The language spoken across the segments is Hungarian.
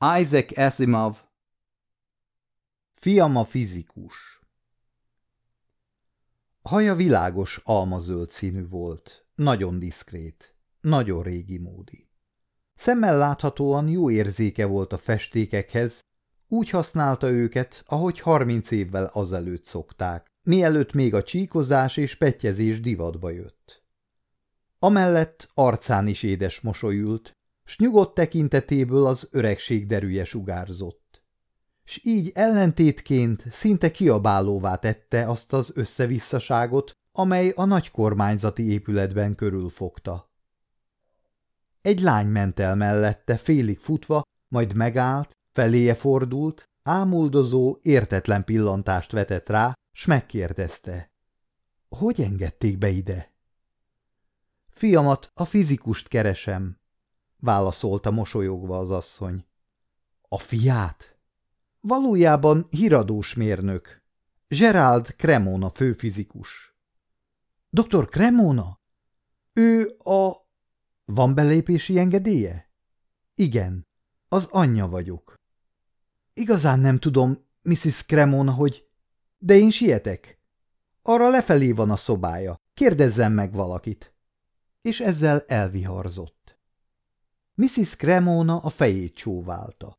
Isaac Asimov Fiam a fizikus Haja világos almazöld színű volt, nagyon diszkrét, nagyon régi módi. Szemmel láthatóan jó érzéke volt a festékekhez, úgy használta őket, ahogy harminc évvel azelőtt szokták, mielőtt még a csíkozás és petyezés divatba jött. Amellett arcán is édes mosolyült, s nyugodt tekintetéből az öregség derűje sugárzott. S így ellentétként szinte kiabálóvá tette azt az összevisszaságot, amely a nagy kormányzati épületben körülfogta. Egy lány ment el mellette, félig futva, majd megállt, feléje fordult, ámuldozó, értetlen pillantást vetett rá, s megkérdezte. Hogy engedték be ide? Fiamat, a fizikust keresem, válaszolta mosolyogva az asszony. A fiát? Valójában híradós mérnök. Gerald Cremona főfizikus. Dr. Cremona? Ő a... Van belépési engedélye? Igen, az anyja vagyok. Igazán nem tudom, Mrs. Cremona, hogy... De én sietek. Arra lefelé van a szobája. Kérdezzem meg valakit. És ezzel elviharzott. Mrs. Cremona a fejét csóválta.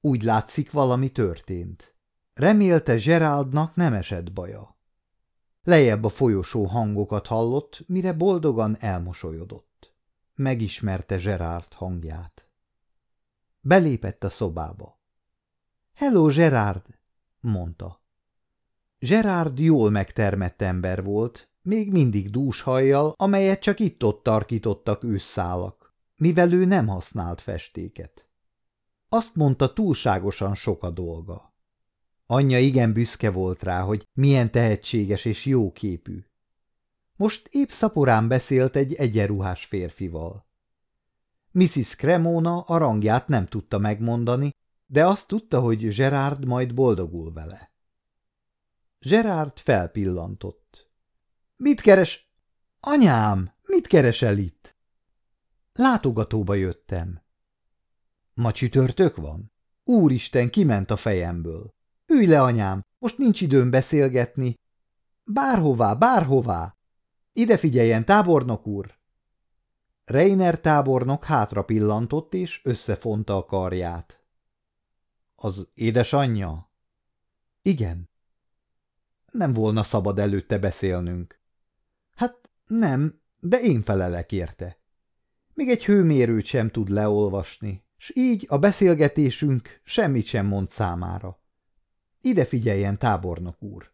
Úgy látszik, valami történt. Remélte Geraldnak nem esett baja. Lejjebb a folyosó hangokat hallott, mire boldogan elmosolyodott. Megismerte Gerard hangját. Belépett a szobába. – Hello, Gerard! – mondta. Gerard jól megtermett ember volt, még mindig dús hajjal, amelyet csak itt-ott tarkítottak ősszálak, mivel ő nem használt festéket. Azt mondta, túlságosan sok a dolga. Anyja igen büszke volt rá, hogy milyen tehetséges és jó képű. Most épp szaporán beszélt egy egyenruhás férfival. Mrs. Cremona a rangját nem tudta megmondani, de azt tudta, hogy Gerard majd boldogul vele. Gerard felpillantott. – Mit keres? – Anyám, mit keresel itt? – Látogatóba jöttem. – Ma csütörtök van? Úristen, kiment a fejemből. Ülj le, anyám, most nincs időm beszélgetni. Bárhová, bárhová. Ide figyeljen, tábornok úr! Reiner tábornok hátra pillantott és összefonta a karját. Az édesanyja? Igen. Nem volna szabad előtte beszélnünk. Hát nem, de én felelek érte. Még egy hőmérőt sem tud leolvasni, s így a beszélgetésünk semmit sem mond számára. Ide figyeljen, tábornok úr.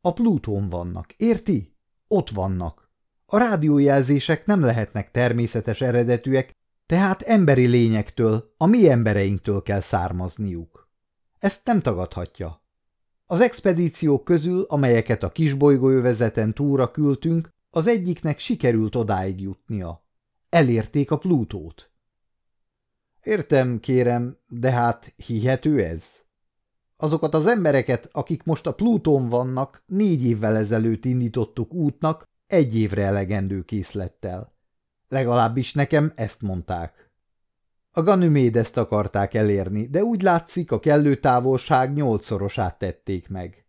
A Plutón vannak, érti? Ott vannak. A rádiójelzések nem lehetnek természetes eredetűek, tehát emberi lényektől, a mi embereinktől kell származniuk. Ezt nem tagadhatja. Az expedíciók közül, amelyeket a kisbolygóövezeten túra küldtünk, az egyiknek sikerült odáig jutnia. Elérték a Plutót. Értem, kérem, de hát hihető ez? Azokat az embereket, akik most a Plutón vannak, négy évvel ezelőtt indítottuk útnak, egy évre elegendő készlettel. Legalábbis nekem ezt mondták. A Ganymedeszt akarták elérni, de úgy látszik, a kellő távolság nyolcszorosát tették meg.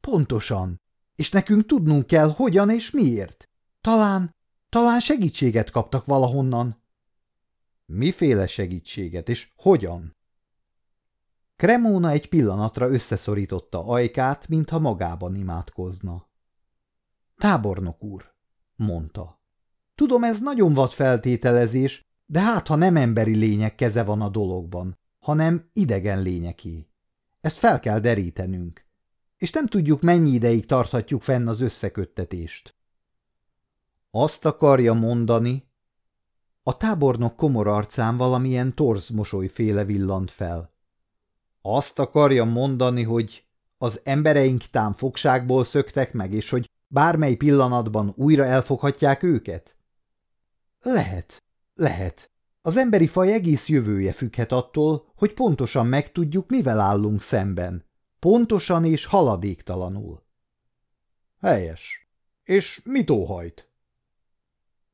Pontosan. És nekünk tudnunk kell, hogyan és miért. Talán, talán segítséget kaptak valahonnan. Miféle segítséget, és hogyan? Kremóna egy pillanatra összeszorította ajkát, mintha magában imádkozna. Tábornok úr, mondta. Tudom, ez nagyon vad feltételezés, de hát ha nem emberi lények keze van a dologban, hanem idegen lényeké. Ezt fel kell derítenünk, és nem tudjuk, mennyi ideig tarthatjuk fenn az összeköttetést. Azt akarja mondani, a tábornok komor arcán valamilyen torz mosolyféle villant fel. Azt akarja mondani, hogy az embereink tám fogságból szöktek meg, és hogy bármely pillanatban újra elfoghatják őket? Lehet, lehet. Az emberi faj egész jövője függhet attól, hogy pontosan megtudjuk, mivel állunk szemben. Pontosan és haladéktalanul. Helyes. És mit óhajt?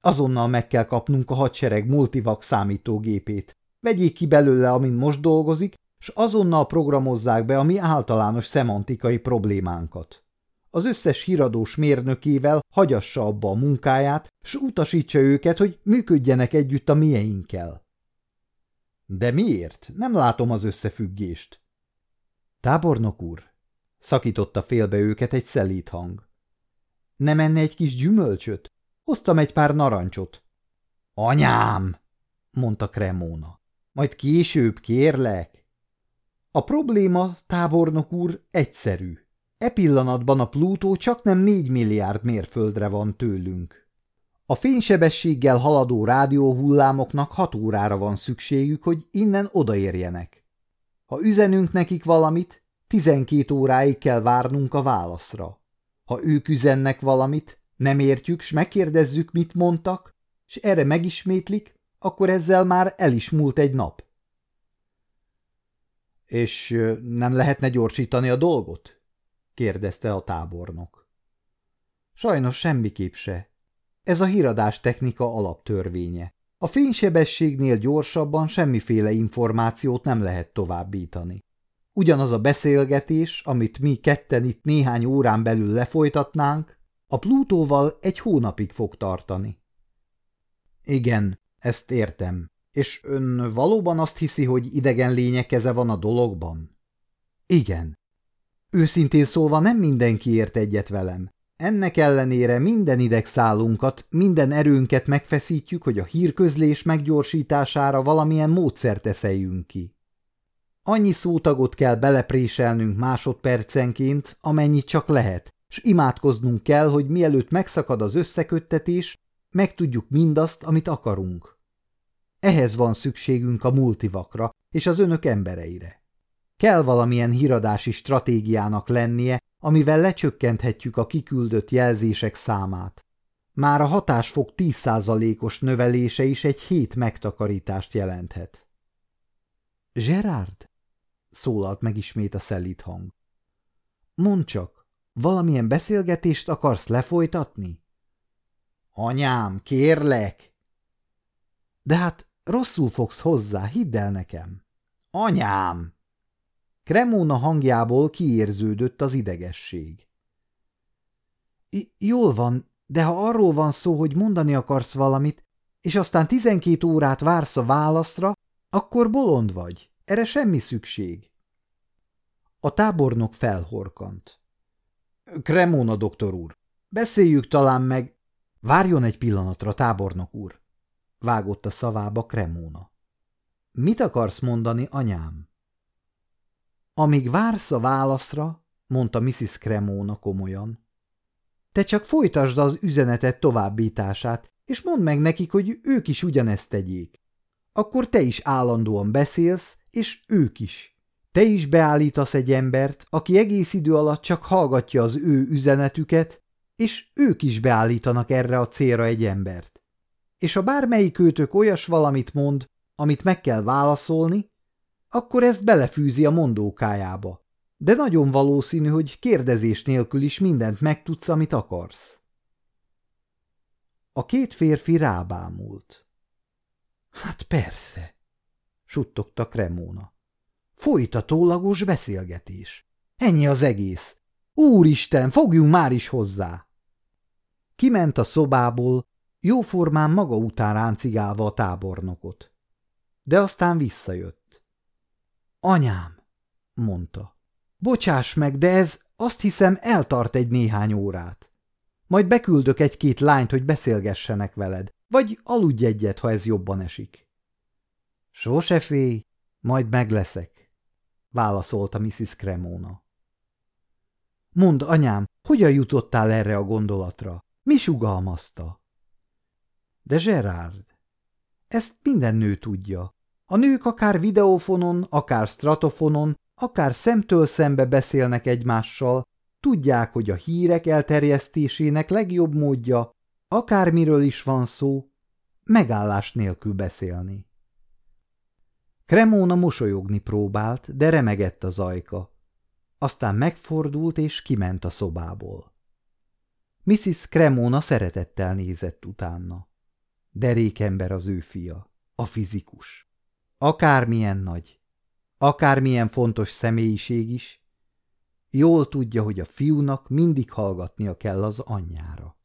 Azonnal meg kell kapnunk a hadsereg multivak számítógépét. vegyék ki belőle, amin most dolgozik, s azonnal programozzák be a mi általános szemantikai problémánkat. Az összes híradós mérnökével hagyassa abba a munkáját, s utasítsa őket, hogy működjenek együtt a mieinkkel. De miért? Nem látom az összefüggést. Tábornok úr, szakította félbe őket egy szelít hang. Nem menne egy kis gyümölcsöt? Hoztam egy pár narancsot. Anyám! mondta Kremóna. Majd később kérlek. A probléma, tábornok úr, egyszerű. E pillanatban a Plutó csak nem négy milliárd mérföldre van tőlünk. A fénysebességgel haladó rádióhullámoknak hat órára van szükségük, hogy innen odaérjenek. Ha üzenünk nekik valamit, tizenkét óráig kell várnunk a válaszra. Ha ők üzennek valamit, nem értjük, s megkérdezzük, mit mondtak, és erre megismétlik, akkor ezzel már el is múlt egy nap. És nem lehetne gyorsítani a dolgot? kérdezte a tábornok. Sajnos semmiképp se. Ez a híradás technika alaptörvénye. A fénysebességnél gyorsabban semmiféle információt nem lehet továbbítani. Ugyanaz a beszélgetés, amit mi ketten itt néhány órán belül lefolytatnánk, a Plutóval egy hónapig fog tartani. Igen, ezt értem. És ön valóban azt hiszi, hogy idegen lények keze van a dologban? Igen. Őszintén szólva nem mindenki ért egyet velem. Ennek ellenére minden idegszálunkat, minden erőnket megfeszítjük, hogy a hírközlés meggyorsítására valamilyen módszert eszeljünk ki. Annyi szótagot kell belepréselnünk másodpercenként, amennyit csak lehet, s imádkoznunk kell, hogy mielőtt megszakad az összeköttetés, megtudjuk mindazt, amit akarunk. Ehhez van szükségünk a multivakra és az önök embereire. Kell valamilyen híradási stratégiának lennie, amivel lecsökkenthetjük a kiküldött jelzések számát. Már a hatásfok 10%-os növelése is egy hét megtakarítást jelenthet. Gerard? szólalt meg ismét a szelít hang. Mondd csak, valamilyen beszélgetést akarsz lefolytatni? Anyám, kérlek! De hát rosszul fogsz hozzá, hidd el nekem. Anyám! Kremóna hangjából kiérződött az idegesség. I jól van, de ha arról van szó, hogy mondani akarsz valamit, és aztán tizenkét órát vársz a válaszra, akkor bolond vagy. Erre semmi szükség. A tábornok felhorkant. Kremóna doktor úr, beszéljük talán meg... Várjon egy pillanatra, tábornok úr, vágott a szavába Kremóna. Mit akarsz mondani, anyám? Amíg vársz a válaszra, mondta Mrs. Kremóna komolyan, te csak folytasd az üzenetet továbbítását, és mondd meg nekik, hogy ők is ugyanezt tegyék. Akkor te is állandóan beszélsz, és ők is. Te is beállítasz egy embert, aki egész idő alatt csak hallgatja az ő üzenetüket, és ők is beállítanak erre a célra egy embert. És ha bármelyik őtök olyas valamit mond, amit meg kell válaszolni, akkor ezt belefűzi a mondókájába. De nagyon valószínű, hogy kérdezés nélkül is mindent megtudsz, amit akarsz. A két férfi rábámult. Hát persze, suttogta Kremóna. Folytatólagos beszélgetés. Ennyi az egész. Úristen, fogjunk már is hozzá! Kiment a szobából, jóformán maga után ráncigálva a tábornokot. De aztán visszajött. Anyám, mondta. Bocsáss meg, de ez azt hiszem eltart egy néhány órát. Majd beküldök egy-két lányt, hogy beszélgessenek veled, vagy aludj egyet, ha ez jobban esik. Sose félj, majd megleszek, válaszolta Mrs. Cremona. Mondd, anyám, hogyan jutottál erre a gondolatra? Mi sugalmazta? De Gerard, ezt minden nő tudja. A nők akár videófonon, akár stratofonon, akár szemtől szembe beszélnek egymással, tudják, hogy a hírek elterjesztésének legjobb módja, akármiről is van szó, megállás nélkül beszélni. Kremóna mosolyogni próbált, de remegett az ajka. Aztán megfordult és kiment a szobából. Mrs. Kremóna szeretettel nézett utána. Derékember az ő fia, a fizikus. akármilyen nagy, akármilyen fontos személyiség is, jól tudja, hogy a fiúnak mindig hallgatnia kell az anyjára.